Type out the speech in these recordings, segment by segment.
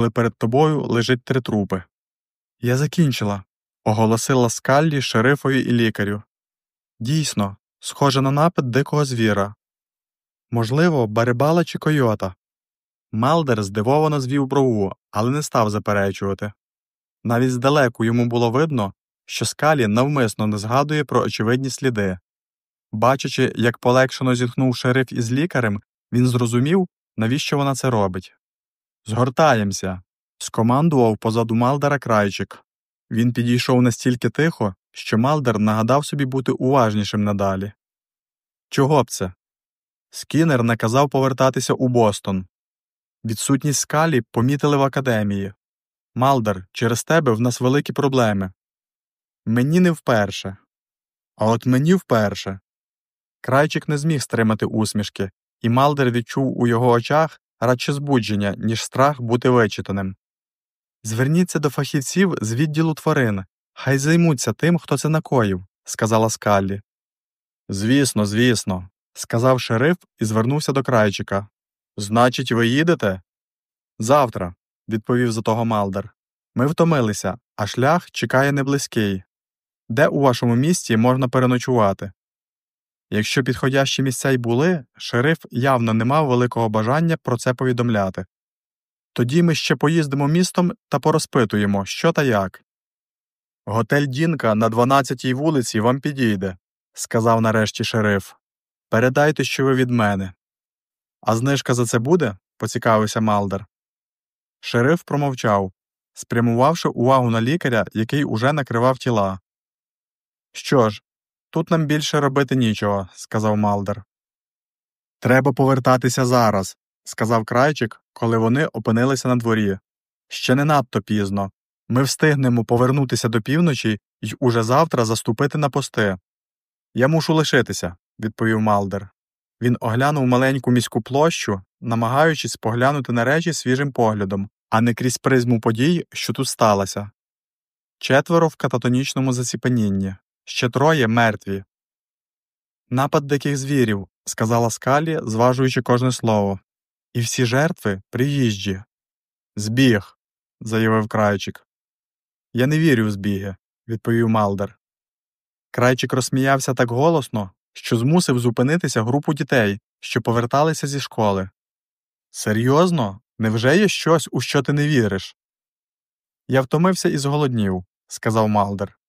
коли перед тобою лежить три трупи. Я закінчила, оголосила скаллі шерифові і лікарю. Дійсно, схоже на напад дикого звіра. Можливо, барибала чи койота. Малдер здивовано звів брову, але не став заперечувати. Навіть здалеку йому було видно, що скалі навмисно не згадує про очевидні сліди. Бачачи, як полегшено зітхнув шериф із лікарем, він зрозумів, навіщо вона це робить. Згортаємося. скомандував позаду Малдера крайчик. Він підійшов настільки тихо, що Малдер нагадав собі бути уважнішим надалі. Чого б це? Скінер наказав повертатися у Бостон. Відсутність скалі помітили в академії. Малдер, через тебе в нас великі проблеми. Мені не вперше. А от мені вперше. Крайчик не зміг стримати усмішки, і Малдер відчув у його очах радше збудження, ніж страх бути вичитаним. Зверніться до фахівців з відділу тварин, хай займуться тим, хто це накоїв, сказала Скаллі. Звісно, звісно, сказав шериф і звернувся до крайчика. Значить, ви їдете? Завтра, відповів за того Малдер. Ми втомилися, а шлях чекає неблизький. Де у вашому місті можна переночувати? Якщо підходящі місця й були, шериф явно не мав великого бажання про це повідомляти. Тоді ми ще поїздимо містом та порозпитуємо, що та як. Готель Дінка на 12-й вулиці вам підійде, сказав нарешті шериф. Передайте, що ви від мене. А знижка за це буде? поцікавився Малдер. Шериф промовчав, спрямувавши увагу на лікаря, який уже накривав тіла. Що ж, тут нам більше робити нічого, сказав Малдер. Треба повертатися зараз, сказав крайчик, коли вони опинилися на дворі. Ще не надто пізно. Ми встигнемо повернутися до півночі і уже завтра заступити на пости. Я мушу лишитися, відповів Малдер. Він оглянув маленьку міську площу, намагаючись поглянути на речі свіжим поглядом, а не крізь призму подій, що тут сталося. Четверо в кататонічному заціпенінні, ще троє мертві. Напад диких звірів, сказала скалі, зважуючи кожне слово. І всі жертви приїжджі. Збіг, заявив крайчик. Я не вірю в збіги, відповів Малдер. Крайчик розсміявся так голосно, що змусив зупинитися групу дітей, що поверталися зі школи. Серйозно? Невже є щось, у що ти не віриш? Я втомився і зголоднів, сказав Малдер.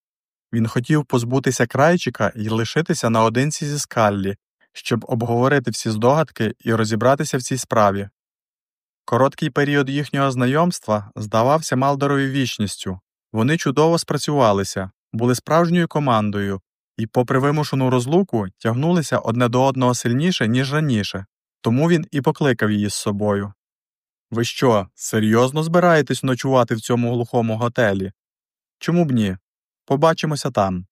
Він хотів позбутися крайчика і лишитися наодинці зі скаллі, щоб обговорити всі здогадки і розібратися в цій справі. Короткий період їхнього знайомства здавався Малдерові вічністю. Вони чудово спрацювалися, були справжньою командою і, попри вимушену розлуку, тягнулися одне до одного сильніше, ніж раніше, тому він і покликав її з собою. Ви що, серйозно збираєтесь ночувати в цьому глухому готелі? Чому б ні? Побачимося там.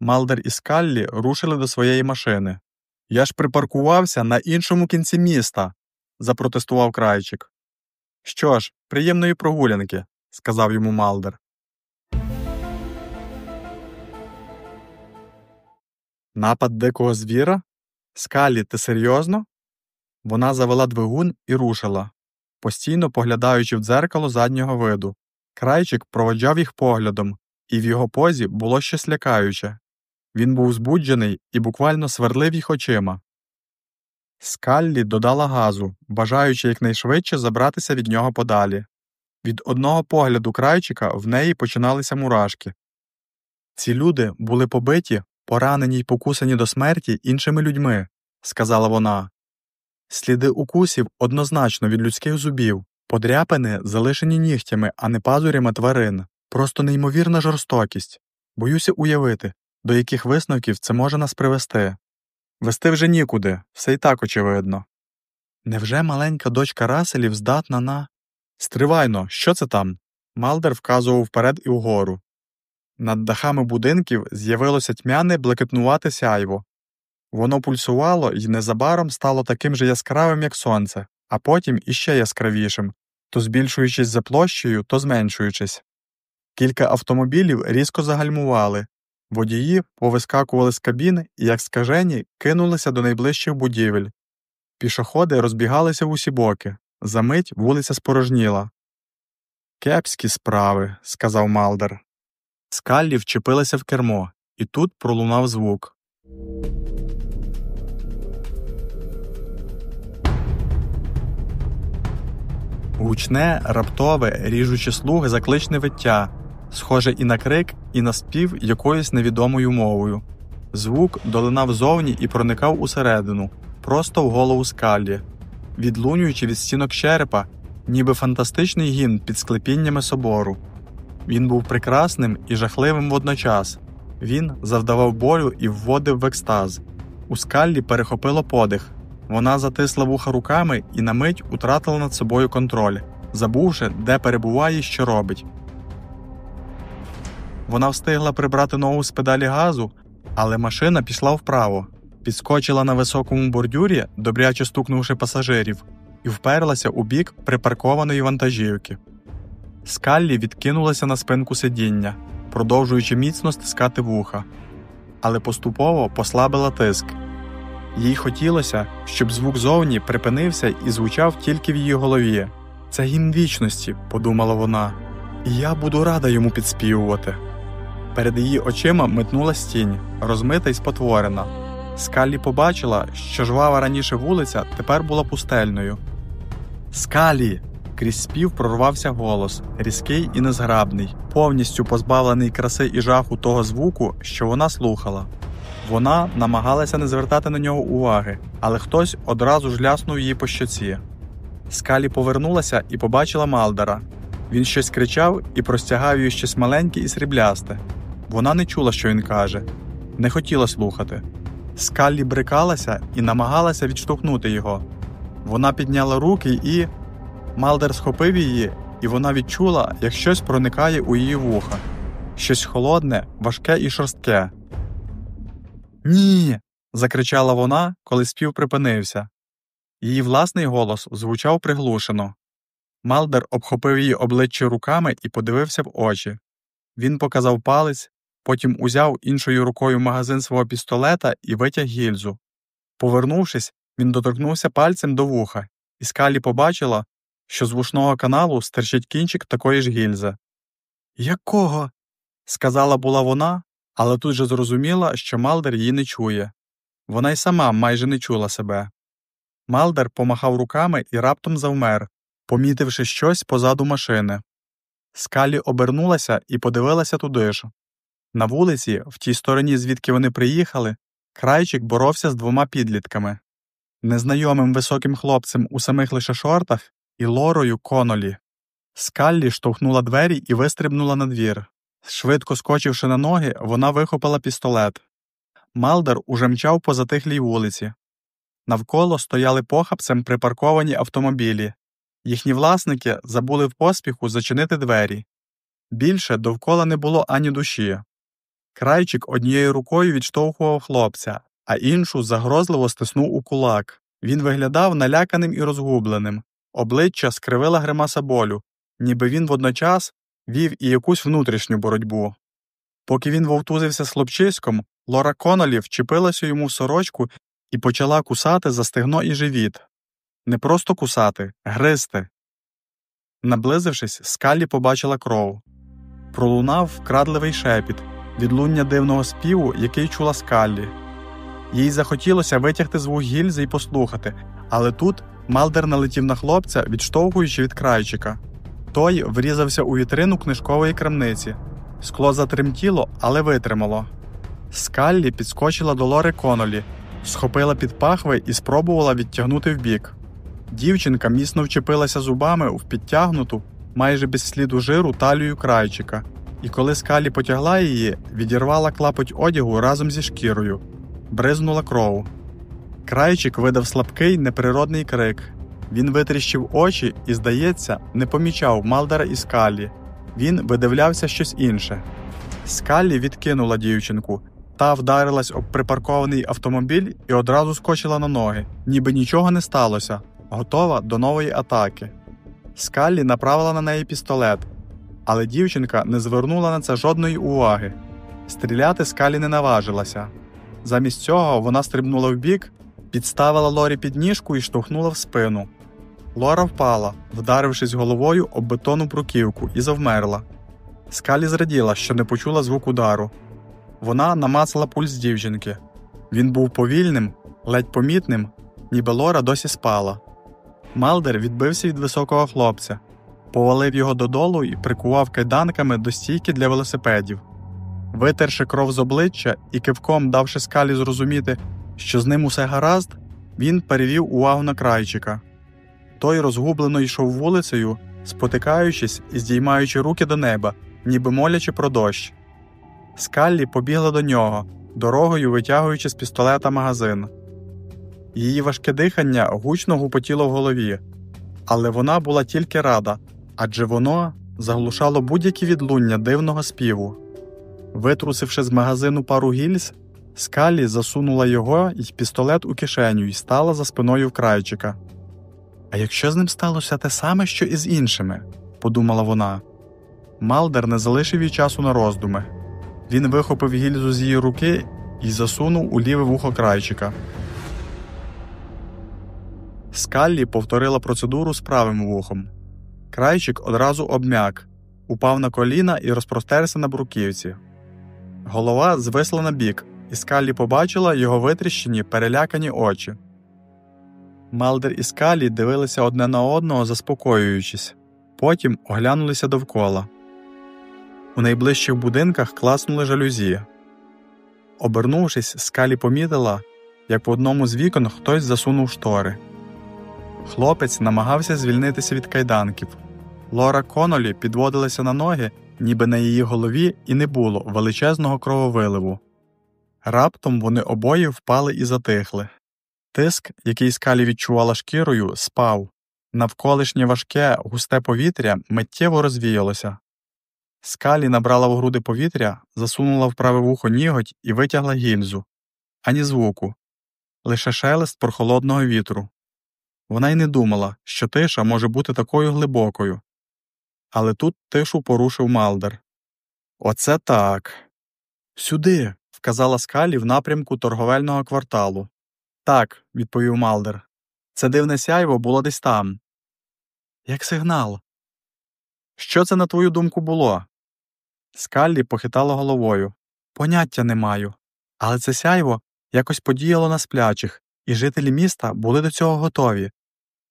Малдер і Скаллі рушили до своєї машини. Я ж припаркувався на іншому кінці міста, запротестував крайчик. Що ж, приємної прогулянки, сказав йому Малдер. Напад дикого звіра? Скалі, ти серйозно? Вона завела двигун і рушила, постійно поглядаючи в дзеркало заднього виду. Крайчик проводжав їх поглядом, і в його позі було щось лякаюче. Він був збуджений і буквально сверлив їх очима. Скаллі додала газу, бажаючи якнайшвидше забратися від нього подалі. Від одного погляду крайчика в неї починалися мурашки. Ці люди були побиті, поранені й покусані до смерті іншими людьми, сказала вона. Сліди укусів однозначно від людських зубів, подряпини залишені нігтями, а не пазурями тварин, просто неймовірна жорстокість. Боюся уявити, до яких висновків це може нас привести. Вести вже нікуди, все й так очевидно. Невже маленька дочка Раселів здатна на. Стривайно, що це там? Малдер вказував вперед і вгору. Над дахами будинків з'явилося тьмяне блакитнувате сяйво. Воно пульсувало і незабаром стало таким же яскравим, як сонце, а потім іще яскравішим, то збільшуючись за площею, то зменшуючись. Кілька автомобілів різко загальмували, водії повискакували з кабін і, як скажені, кинулися до найближчих будівель. Пішоходи розбігалися в усі боки. Замить вулиця спорожніла. Кепські справи, сказав Малдер. Скаллі вчепилася в кермо, і тут пролунав звук. Гучне, раптове, ріжуче слух закличне виття, схоже і на крик, і на спів якоюсь невідомою мовою. Звук долинав зовні і проникав усередину, просто в голову скаллі, відлунюючи від стінок черепа, ніби фантастичний гімн під склепіннями собору. Він був прекрасним і жахливим водночас. Він завдавав болю і вводив в екстаз. У скаллі перехопило подих. Вона затисла вуха руками і на мить утратила над собою контроль, забувши, де перебуває і що робить. Вона встигла прибрати ногу з педалі газу, але машина пішла вправо, підскочила на високому бордюрі, добряче стукнувши пасажирів, і вперлася у бік припаркованої вантажівки. Скаллі відкинулася на спинку сидіння, продовжуючи міцно стискати вуха, але поступово послабила тиск. Їй хотілося, щоб звук зовні припинився і звучав тільки в її голові. Це гімн вічності, подумала вона, і я буду рада йому підспівувати. Перед її очима метнулась тінь, розмита й спотворена. Скалі побачила, що жвава раніше вулиця тепер була пустельною. Скалі. Крізь спів прорвався голос, різкий і незграбний, повністю позбавлений краси і жаху того звуку, що вона слухала. Вона намагалася не звертати на нього уваги, але хтось одразу ж ляснув її по щоці. Скалі повернулася і побачила Малдера. Він щось кричав і простягав їй щось маленьке і сріблясте. Вона не чула, що він каже, не хотіла слухати. Скаллі брикалася і намагалася відштовхнути його. Вона підняла руки і. Малдер схопив її, і вона відчула, як щось проникає у її вуха, щось холодне, важке і шорстке. Ні. закричала вона, коли спів припинився. Її власний голос звучав приглушено. Малдер обхопив її обличчя руками і подивився в очі. Він показав палець, потім узяв іншою рукою магазин свого пістолета і витяг гільзу. Повернувшись, він доторкнувся пальцем до вуха, і скалі побачила, що з вушного каналу стирчить кінчик такої ж гільзи. Якого? сказала була вона, але тут же зрозуміла, що Малдер її не чує. Вона й сама майже не чула себе. Малдер помахав руками і раптом завмер, помітивши щось позаду машини. Скалі обернулася і подивилася туди ж. На вулиці, в тій стороні, звідки вони приїхали, крайчик боровся з двома підлітками незнайомим високим хлопцем у самих лише шортах і Лорою Конолі. Скаллі штовхнула двері і вистрибнула на двір. Швидко скочивши на ноги, вона вихопила пістолет. Малдер уже мчав по затихлій вулиці. Навколо стояли похапцем припарковані автомобілі. Їхні власники забули в поспіху зачинити двері. Більше довкола не було ані душі. Крайчик однією рукою відштовхував хлопця, а іншу загрозливо стиснув у кулак. Він виглядав наляканим і розгубленим, обличчя скривила гримаса болю, ніби він водночас вів і якусь внутрішню боротьбу. Поки він вовтузився з хлопчиськом, Лора Конолі вчепилася йому в сорочку і почала кусати за стегно і живіт. Не просто кусати, гризти. Наблизившись, скалі побачила кров. Пролунав вкрадливий шепіт, відлуння дивного співу, який чула скаллі. Їй захотілося витягти звук гільзи і послухати, але тут Малдер налетів на хлопця, відштовхуючи від крайчика. Той врізався у вітрину книжкової крамниці. Скло затремтіло, але витримало. Скаллі підскочила до Лори Конолі, схопила під пахви і спробувала відтягнути вбік. Дівчинка міцно вчепилася зубами в підтягнуту, майже без сліду жиру талію крайчика, і коли скалі потягла її, відірвала клапоть одягу разом зі шкірою, бризнула кров. Крайчик видав слабкий неприродний крик. Він витріщив очі і, здається, не помічав Малдера і скалі. Він видивлявся щось інше. Скаллі відкинула дівчинку, та вдарилась об припаркований автомобіль і одразу скочила на ноги, ніби нічого не сталося, готова до нової атаки. Скаллі направила на неї пістолет, але дівчинка не звернула на це жодної уваги. Стріляти скалі не наважилася. Замість цього вона стрибнула вбік, підставила Лорі під ніжку і штовхнула в спину. Лора впала, вдарившись головою об бетонну бруківку, і завмерла. Скалі зраділа, що не почула звук удару. Вона намацала пульс дівчинки. Він був повільним, ледь помітним, ніби Лора досі спала. Малдер відбився від високого хлопця, повалив його додолу і прикував кайданками до стійки для велосипедів. Витерши кров з обличчя і кивком давши скалі зрозуміти, що з ним усе гаразд, він перевів увагу на крайчика. Той розгублено йшов вулицею, спотикаючись і здіймаючи руки до неба, ніби молячи про дощ. Скаллі побігла до нього, дорогою витягуючи з пістолета магазин. Її важке дихання гучно гупотіло в голові, але вона була тільки рада, адже воно заглушало будь-які відлуння дивного співу. Витрусивши з магазину пару гільз, скалі засунула його і пістолет у кишеню і стала за спиною вкрайчика. А якщо з ним сталося те саме, що і з іншими, подумала вона. Малдер не залишив їй часу на роздуми. Він вихопив гільзу з її руки і засунув у ліве вухо крайчика. Скаллі повторила процедуру з правим вухом. Крайчик одразу обмяк, упав на коліна і розпростерся на бруківці. Голова звисла на бік, і Скаллі побачила його витріщені, перелякані очі. Малдер і Скалі дивилися одне на одного, заспокоюючись, потім оглянулися довкола. У найближчих будинках класнули жалюзі. Обернувшись, скалі помітила, як в одному з вікон хтось засунув штори. Хлопець намагався звільнитися від кайданків. Лора Конолі підводилася на ноги, ніби на її голові і не було величезного крововиливу. Раптом вони обоє впали і затихли. Тиск, який скалі відчувала шкірою, спав. Навколишнє важке, густе повітря миттєво розвіялося. Скалі набрала в груди повітря, засунула в праве вухо ніготь і витягла гільзу. Ані звуку, лише шелест прохолодного вітру. Вона й не думала, що тиша може бути такою глибокою. Але тут тишу порушив Малдер. Оце так. Сюди. вказала скалі в напрямку торговельного кварталу. Так, відповів Малдер. Це дивне сяйво було десь там. Як сигнал. Що це, на твою думку, було? Скаллі похитала головою. Поняття не маю. Але це сяйво якось подіяло на сплячих, і жителі міста були до цього готові.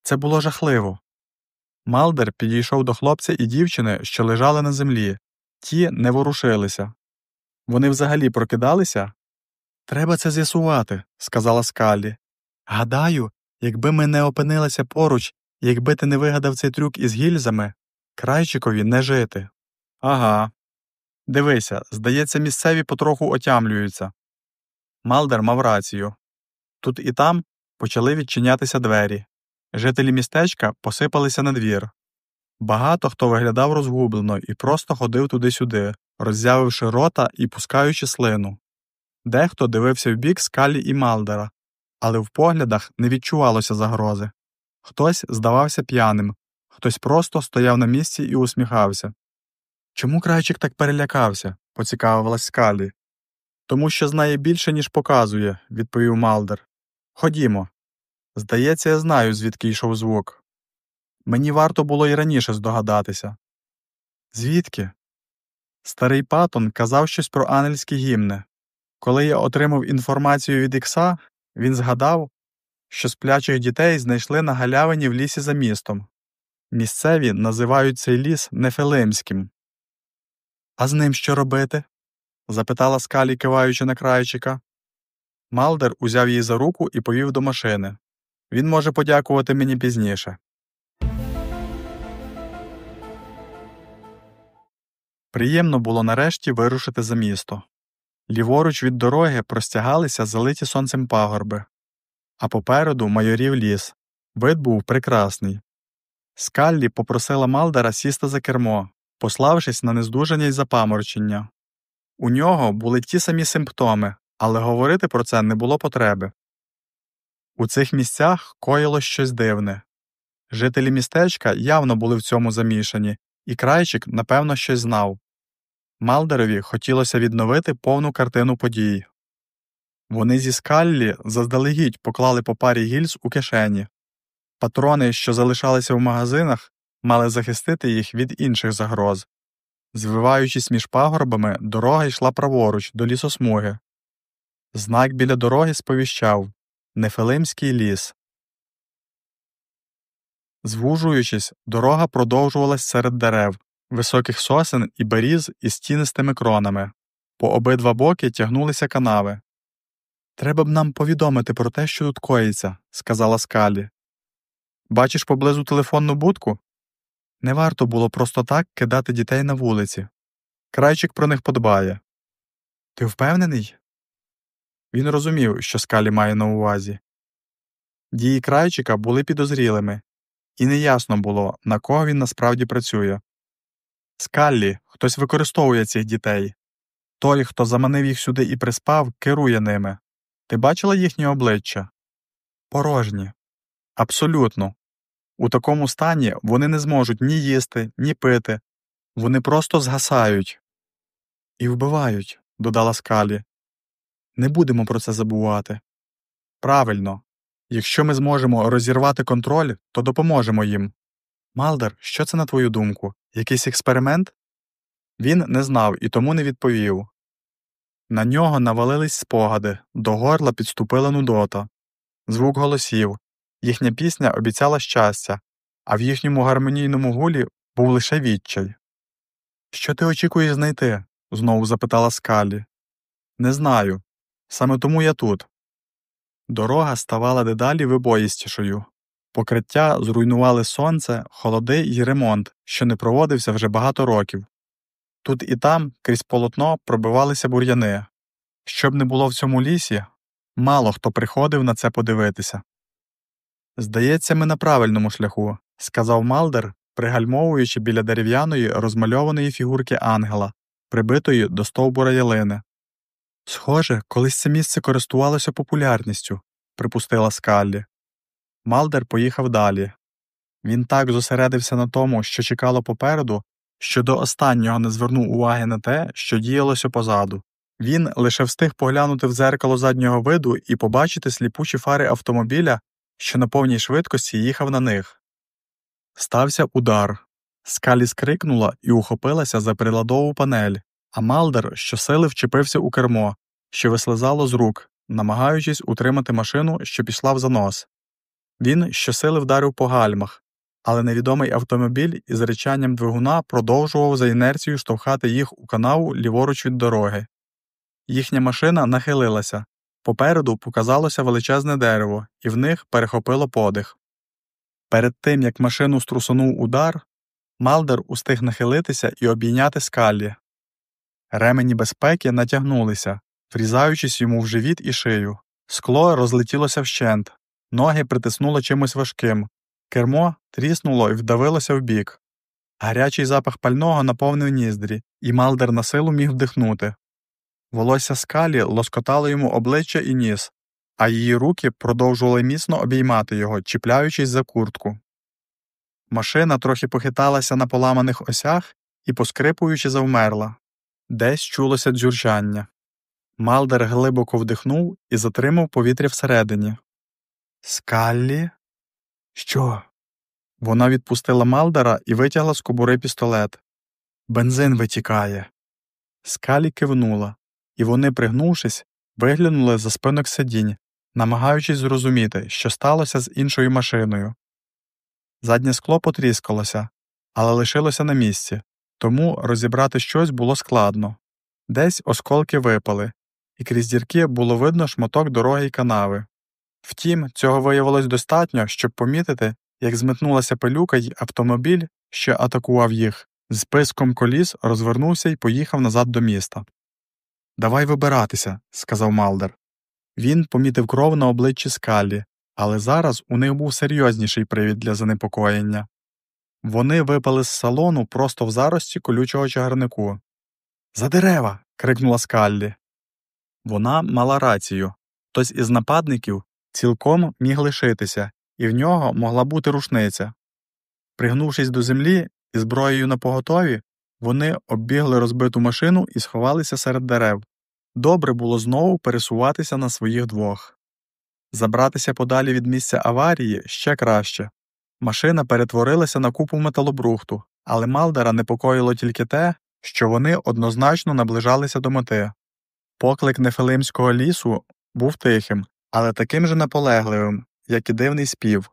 Це було жахливо. Малдер підійшов до хлопця і дівчини, що лежали на землі. Ті не ворушилися. Вони взагалі прокидалися? Треба це з'ясувати, сказала Скаллі. Гадаю, якби ми не опинилися поруч, якби ти не вигадав цей трюк із гільзами, крайчикові не жити. Ага. Дивися, здається, місцеві потроху отямлюються. Малдер мав рацію. Тут і там почали відчинятися двері. Жителі містечка посипалися на двір. Багато хто виглядав розгублено і просто ходив туди-сюди, роззявивши рота і пускаючи слину. Дехто дивився в бік скалі і Малдера, але в поглядах не відчувалося загрози. Хтось здавався п'яним, хтось просто стояв на місці і усміхався. Чому крайчик так перелякався? поцікавилась скалі. Тому що знає більше, ніж показує, відповів Малдер. Ходімо. Здається, я знаю, звідки йшов звук. Мені варто було й раніше здогадатися. Звідки? Старий Патон казав щось про ангельські гімни. Коли я отримав інформацію від Ікса, він згадав, що сплячих дітей знайшли на галявині в лісі за містом. Місцеві називають цей ліс Нефилимським. А з ним що робити? запитала скалі, киваючи на крайчика. Малдер узяв її за руку і повів до машини. Він може подякувати мені пізніше. Приємно було нарешті вирушити за місто. Ліворуч від дороги простягалися залиті сонцем пагорби, а попереду майорів ліс. Вид був прекрасний. Скаллі попросила Малдера сісти за кермо, пославшись на нездужання й запаморчення. У нього були ті самі симптоми, але говорити про це не було потреби. У цих місцях коїло щось дивне. Жителі містечка явно були в цьому замішані, і крайчик, напевно, щось знав. Малдерові хотілося відновити повну картину подій. Вони зі скаллі заздалегідь поклали по парі гільз у кишені. Патрони, що залишалися в магазинах, мали захистити їх від інших загроз. Звиваючись між пагорбами, дорога йшла праворуч до лісосмуги. Знак біля дороги сповіщав Нефилимський ліс. Звужуючись, дорога продовжувалась серед дерев, високих сосен і беріз із тінистими кронами. По обидва боки тягнулися канави. Треба б нам повідомити про те, що тут коїться, сказала Скалі. Бачиш поблизу телефонну будку? Не варто було просто так кидати дітей на вулиці. Крайчик про них подбає. Ти впевнений? Він розумів, що скалі має на увазі. Дії крайчика були підозрілими, і неясно було, на кого він насправді працює. Скаллі, хтось використовує цих дітей. Той, хто заманив їх сюди і приспав, керує ними. Ти бачила їхні обличчя? Порожні. Абсолютно. У такому стані вони не зможуть ні їсти, ні пити. Вони просто згасають. І вбивають, додала скалі. Не будемо про це забувати. Правильно. Якщо ми зможемо розірвати контроль, то допоможемо їм. Малдер, що це на твою думку? Якийсь експеримент? Він не знав і тому не відповів. На нього навалились спогади, до горла підступила нудота, звук голосів. Їхня пісня обіцяла щастя, а в їхньому гармонійному гулі був лише відчай. Що ти очікуєш знайти? знову запитала скалі. Не знаю. Саме тому я тут. Дорога ставала дедалі вибоїстішою. Покриття зруйнували сонце, холоди й ремонт, що не проводився вже багато років. Тут і там, крізь полотно, пробивалися бур'яни. Щоб не було в цьому лісі, мало хто приходив на це подивитися. Здається, ми на правильному шляху, сказав Малдер, пригальмовуючи біля дерев'яної розмальованої фігурки ангела, прибитої до стовбура ялини. Схоже, колись це місце користувалося популярністю, припустила Скаллі. Малдер поїхав далі. Він так зосередився на тому, що чекало попереду, що до останнього не звернув уваги на те, що діялося позаду. Він лише встиг поглянути в дзеркало заднього виду і побачити сліпучі фари автомобіля, що на повній швидкості їхав на них. Стався удар. Скалі скрикнула і ухопилася за приладову панель, а Малдер щосили вчепився у кермо, що вислизало з рук, намагаючись утримати машину, що пішла в занос. Він щосили вдарив по гальмах, але невідомий автомобіль із речанням двигуна продовжував за інерцією штовхати їх у канаву ліворуч від дороги. Їхня машина нахилилася, попереду показалося величезне дерево, і в них перехопило подих. Перед тим як машину струсонув удар, Малдер устиг нахилитися і обійняти скаллі. Ремені безпеки натягнулися, врізаючись йому в живіт і шию. Скло розлетілося вщент, ноги притиснуло чимось важким, кермо тріснуло і вдавилося вбік. Гарячий запах пального наповнив ніздрі, і Малдер на силу міг вдихнути. Волосся скалі лоскотало йому обличчя і ніс, а її руки продовжували міцно обіймати його, чіпляючись за куртку. Машина трохи похиталася на поламаних осях і, поскрипуючи, завмерла. Десь чулося дзюрчання. Малдер глибоко вдихнув і затримав повітря всередині. Скаллі? Що? Вона відпустила Малдера і витягла з кобури пістолет. Бензин витікає. Скалі кивнула, і вони, пригнувшись, виглянули за спинок сидінь, намагаючись зрозуміти, що сталося з іншою машиною. Заднє скло потріскалося, але лишилося на місці, тому розібрати щось було складно. Десь осколки випали, і крізь дірки було видно шматок дороги й канави. Втім, цього виявилось достатньо, щоб помітити, як зметнулася пилюка й автомобіль, що атакував їх, з писком коліс розвернувся і поїхав назад до міста. Давай вибиратися, сказав Малдер. Він помітив кров на обличчі скалі, але зараз у них був серйозніший привід для занепокоєння. Вони випали з салону просто в зарості колючого чагарнику. За дерева. крикнула Скаллі. Вона мала рацію. Хтось із нападників цілком міг лишитися, і в нього могла бути рушниця. Пригнувшись до землі і зброєю на поготові, вони оббігли розбиту машину і сховалися серед дерев. Добре було знову пересуватися на своїх двох. Забратися подалі від місця аварії ще краще. Машина перетворилася на купу металобрухту, але Малдера непокоїло тільки те, що вони однозначно наближалися до мети. Поклик Нефилимського лісу був тихим, але таким же наполегливим, як і дивний спів.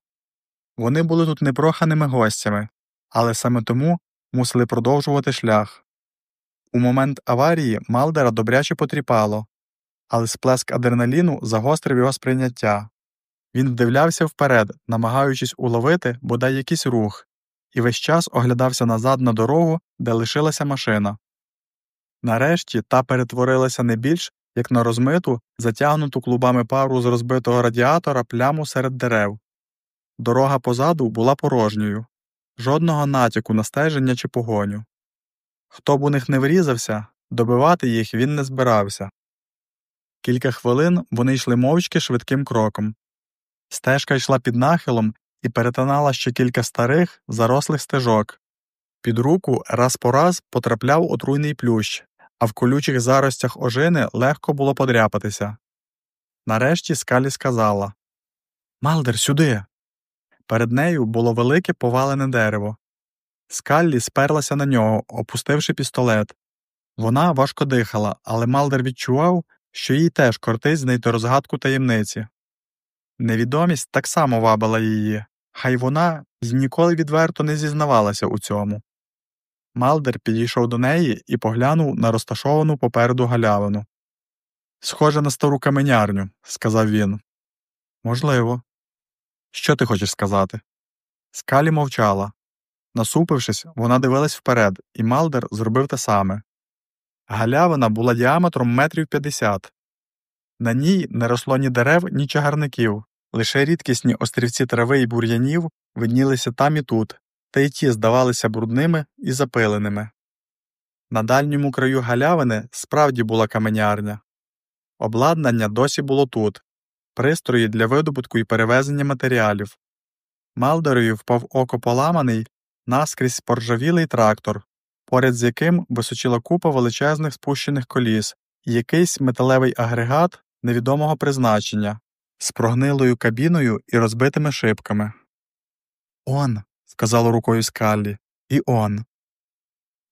Вони були тут непроханими гостями, але саме тому мусили продовжувати шлях. У момент аварії Малдера добряче потріпало, але сплеск адреналіну загострив його сприйняття. Він вдивлявся вперед, намагаючись уловити бодай якийсь рух, і весь час оглядався назад на дорогу, де лишилася машина. Нарешті та перетворилася не більш як на розмиту, затягнуту клубами пару з розбитого радіатора пляму серед дерев. Дорога позаду була порожньою, жодного натяку на стеження чи погоню. Хто б у них не врізався, добивати їх він не збирався. Кілька хвилин вони йшли мовчки швидким кроком. Стежка йшла під нахилом і перетинала ще кілька старих, зарослих стежок. Під руку раз по раз потрапляв отруйний плющ, а в колючих заростях ожини легко було подряпатися. Нарешті скалі сказала Малдер, сюди. Перед нею було велике повалене дерево. Скаллі сперлася на нього, опустивши пістолет. Вона важко дихала, але Малдер відчував, що їй теж кортить знайти розгадку таємниці. Невідомість так само вабила її, хай вона ніколи відверто не зізнавалася у цьому. Малдер підійшов до неї і поглянув на розташовану попереду галявину. Схоже на стару каменярню, сказав він. Можливо. Що ти хочеш сказати? Скалі мовчала. Насупившись, вона дивилась вперед, і Малдер зробив те саме. Галявина була діаметром метрів п'ятдесят. На ній не росло ні дерев, ні чагарників, лише рідкісні острівці трави і бур'янів виднілися там і тут, та й ті здавалися брудними і запиленими. На дальньому краю галявини справді була каменярня. Обладнання досі було тут пристрої для видобутку і перевезення матеріалів. Малдерові впав око поламаний, наскрізь поржавілий трактор, поряд з яким височила купа величезних спущених коліс і якийсь металевий агрегат невідомого призначення з прогнилою кабіною і розбитими шибками. Он. сказало рукою Скаллі, і он.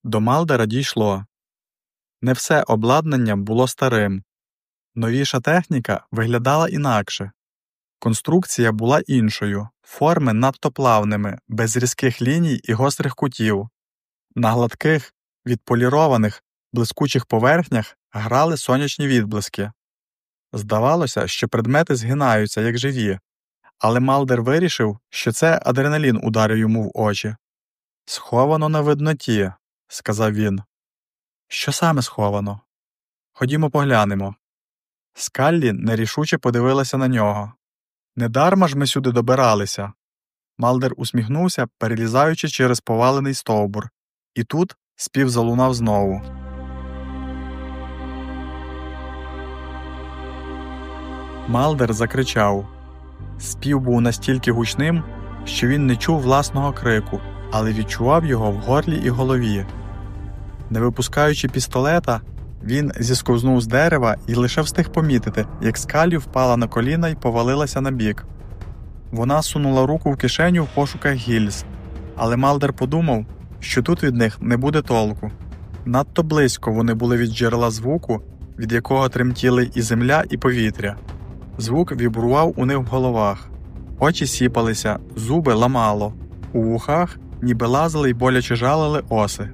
До Малдера дійшло. Не все обладнання було старим. Новіша техніка виглядала інакше. Конструкція була іншою, форми надто плавними, без різких ліній і гострих кутів. На гладких, відполірованих, блискучих поверхнях грали сонячні відблиски. Здавалося, що предмети згинаються, як живі, але Малдер вирішив, що це адреналін ударив йому в очі. Сховано на видноті, сказав він. Що саме сховано? Ходімо поглянемо. Скаллі нерішуче подивилася на нього. Недарма ж ми сюди добиралися. Малдер усміхнувся, перелізаючи через повалений стовбур, і тут спів залунав знову. Малдер закричав. Спів був настільки гучним, що він не чув власного крику, але відчував його в горлі і голові. Не випускаючи пістолета, він зісковзнув з дерева і лише встиг помітити, як скалі впала на коліна і повалилася на бік. Вона сунула руку в кишеню в пошуках гільз, але Малдер подумав, що тут від них не буде толку. Надто близько вони були від джерела звуку, від якого тремтіли і земля, і повітря. Звук вібрував у них в головах, очі сіпалися, зуби ламало, у вухах ніби лазили й боляче жалили оси.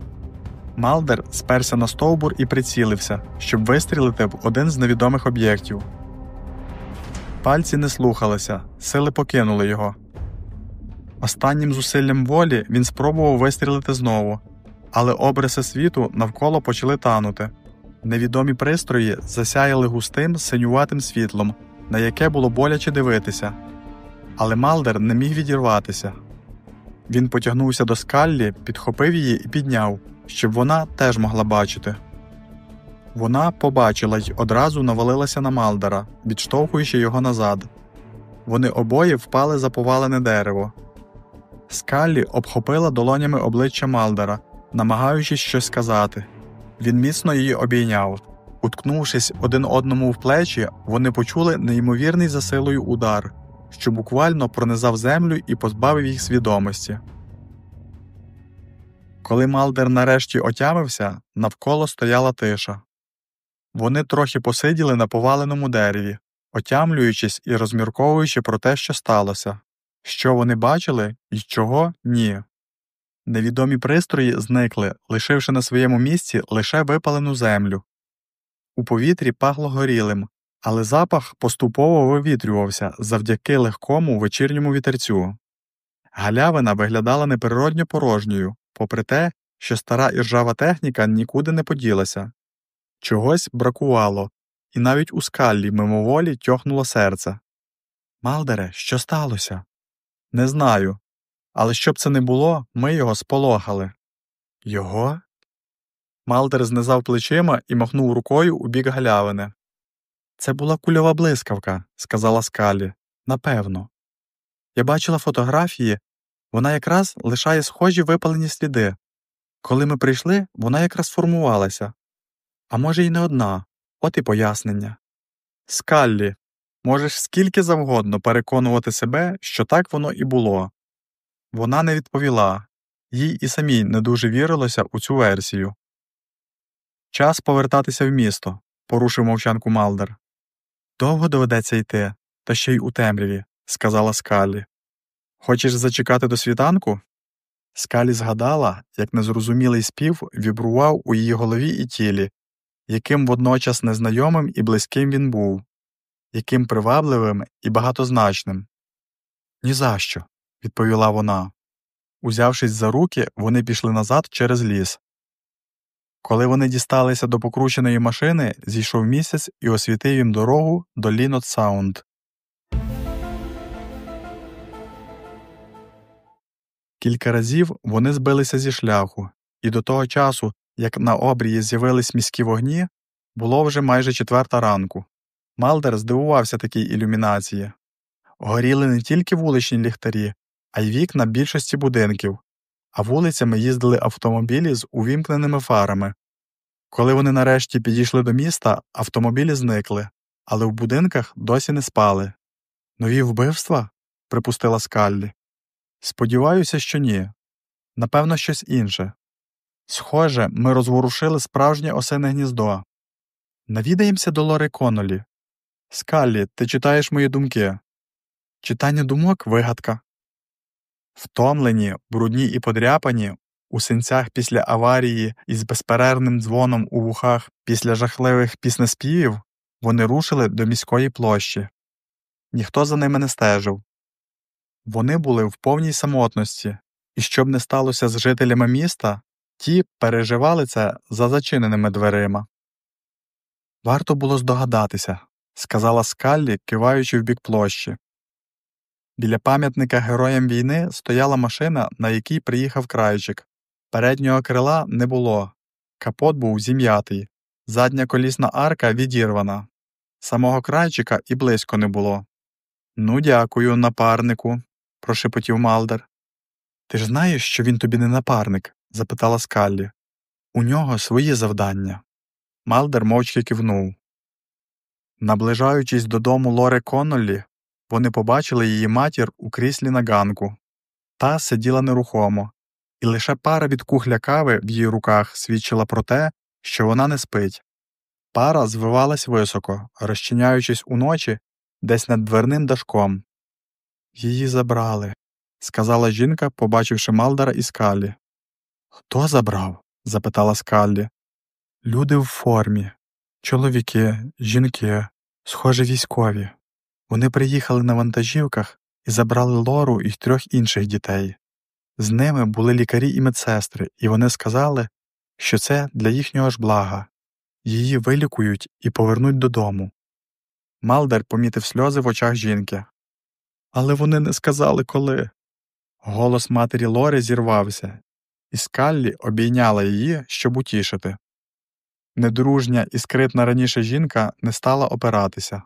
Малдер сперся на стовбур і прицілився, щоб вистрілити в один з невідомих об'єктів. Пальці не слухалися, сили покинули його. Останнім зусиллям волі він спробував вистрілити знову, але обриси світу навколо почали танути. Невідомі пристрої засяяли густим синюватим світлом, на яке було боляче дивитися. Але Малдер не міг відірватися. Він потягнувся до скаллі, підхопив її і підняв, щоб вона теж могла бачити. Вона побачила й одразу навалилася на Малдера, відштовхуючи його назад. Вони обоє впали за повалене дерево. Скаллі обхопила долонями обличчя Малдера, намагаючись щось сказати. Він міцно її обійняв. Уткнувшись один одному в плечі, вони почули неймовірний за силою удар, що буквально пронизав землю і позбавив їх свідомості. Коли Малдер нарешті отямився, навколо стояла тиша. Вони трохи посиділи на поваленому дереві, отямлюючись і розмірковуючи про те, що сталося, що вони бачили і чого ні. Невідомі пристрої зникли, лишивши на своєму місці лише випалену землю. У повітрі пахло горілим, але запах поступово вивітрювався завдяки легкому вечірньому вітерцю. Галявина виглядала неприродньо порожньою, попри те, що стара і ржава техніка нікуди не поділася. Чогось бракувало, і навіть у скаллі мимоволі тьохнуло серце. Малдере, що сталося? Не знаю. Але щоб це не було, ми його сполохали. Його? Малдер знизав плечима і махнув рукою у бік галявини. Це була кульова блискавка, сказала Скалі. Напевно. Я бачила фотографії, вона якраз лишає схожі випалені сліди. Коли ми прийшли, вона якраз формувалася. А може, й не одна, от і пояснення. Скаллі, можеш скільки завгодно переконувати себе, що так воно і було. Вона не відповіла, їй і самій не дуже вірилося у цю версію. Час повертатися в місто, порушив мовчанку Малдер. Довго доведеться йти, та ще й у темряві, сказала Скалі. Хочеш зачекати до світанку? Скалі згадала, як незрозумілий спів вібрував у її голові і тілі, яким водночас незнайомим і близьким він був, яким привабливим і багатозначним. «Ні за що», – відповіла вона. Узявшись за руки, вони пішли назад через ліс. Коли вони дісталися до покрученої машини, зійшов місяць і освітив їм дорогу до Лінот Саунд. Кілька разів вони збилися зі шляху, і до того часу, як на обрії з'явились міські вогні, було вже майже четверта ранку. Малдер здивувався такій ілюмінації. Горіли не тільки вуличні ліхтарі, а й вікна більшості будинків, а вулицями їздили автомобілі з увімкненими фарами. Коли вони нарешті підійшли до міста, автомобілі зникли, але в будинках досі не спали. Нові вбивства? припустила Скаллі. Сподіваюся, що ні. Напевно, щось інше. Схоже, ми розворушили справжнє осине гніздо. Навідаємося до Лори Конолі. Скаллі, ти читаєш мої думки. Читання думок вигадка. Втомлені, брудні і подряпані, у синцях після аварії із безперервним дзвоном у вухах після жахливих піснеспівів, вони рушили до міської площі. Ніхто за ними не стежив. Вони були в повній самотності, і щоб не сталося з жителями міста, ті переживали це за зачиненими дверима. Варто було здогадатися, сказала Скаллі, киваючи в бік площі. Біля пам'ятника героям війни стояла машина, на якій приїхав крайчик. Переднього крила не було, капот був зім'ятий, задня колісна арка відірвана. Самого крайчика і близько не було. Ну, дякую, напарнику, прошепотів Малдер. Ти ж знаєш, що він тобі не напарник? запитала Скаллі. У нього свої завдання. Малдер мовчки кивнув. Наближаючись додому Лори Конноллі, вони побачили її матір у кріслі на ганку. Та сиділа нерухомо, і лише пара від кухля кави в її руках свідчила про те, що вона не спить. Пара звивалась високо, розчиняючись уночі десь над дверним дашком. Її забрали, сказала жінка, побачивши Малдара і скалі. Хто забрав? запитала Скаллі. Люди в формі, чоловіки, жінки, схоже, військові. Вони приїхали на вантажівках і забрали Лору і трьох інших дітей. З ними були лікарі і медсестри, і вони сказали, що це для їхнього ж блага, її вилікують і повернуть додому. Малдер помітив сльози в очах жінки. Але вони не сказали коли. Голос матері Лори зірвався, і Скаллі обійняла її, щоб утішити. Недружня і скритна раніше жінка не стала опиратися.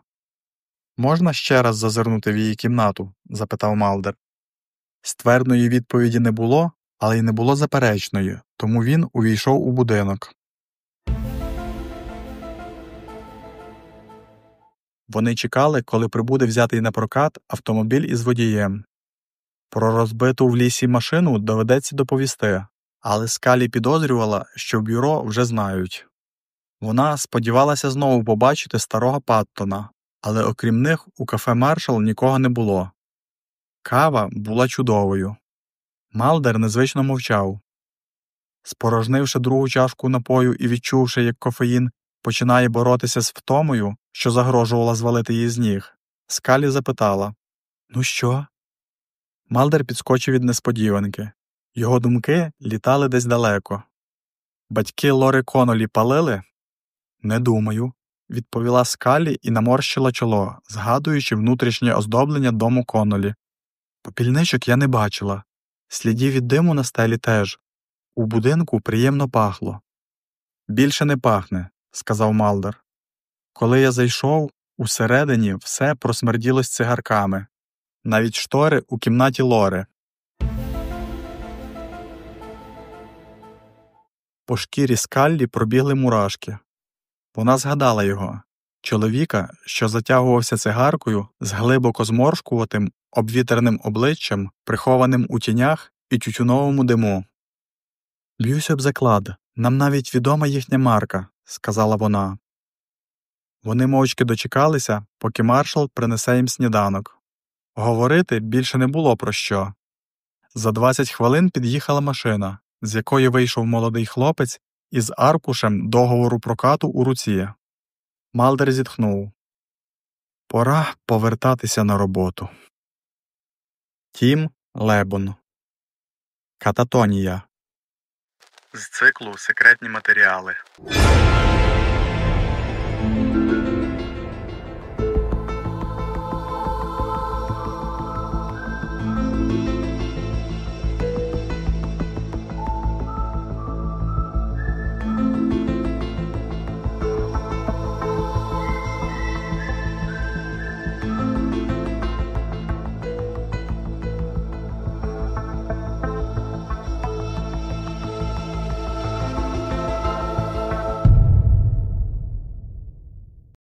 Можна ще раз зазирнути в її кімнату? запитав Малдер. Ствердної відповіді не було, але й не було заперечної, тому він увійшов у будинок. Вони чекали, коли прибуде взятий на прокат автомобіль із водієм. Про розбиту в лісі машину доведеться доповісти, але Скалі підозрювала, що бюро вже знають. Вона сподівалася знову побачити старого Паттона, але окрім них у кафе Маршал нікого не було. Кава була чудовою. Малдер незвично мовчав. Спорожнивши другу чашку напою і відчувши, як кофеїн починає боротися з втомою, що загрожувала звалити її з ніг, Скалі запитала Ну що? Малдер підскочив від несподіванки. Його думки літали десь далеко. Батьки Лори Конолі палили? Не думаю, відповіла Скалі і наморщила чоло, згадуючи внутрішнє оздоблення дому Конолі. Попільничок я не бачила. Слідів від диму на стелі теж. У будинку приємно пахло. Більше не пахне, сказав Малдер. Коли я зайшов, усередині все просмерділось цигарками, навіть штори у кімнаті Лори. По шкірі скаллі пробігли мурашки. Вона згадала його чоловіка, що затягувався цигаркою з глибоко зморшкуватим, обвітерним обличчям, прихованим у тінях і тютюновому диму. Б'юсь об заклад, нам навіть відома їхня марка, сказала вона. Вони мовчки дочекалися, поки маршал принесе їм сніданок. Говорити більше не було про що. За 20 хвилин під'їхала машина, з якої вийшов молодий хлопець із аркушем договору прокату у руці. Малдер зітхнув Пора повертатися на роботу. Тім Лебон Кататонія з циклу Секретні матеріали.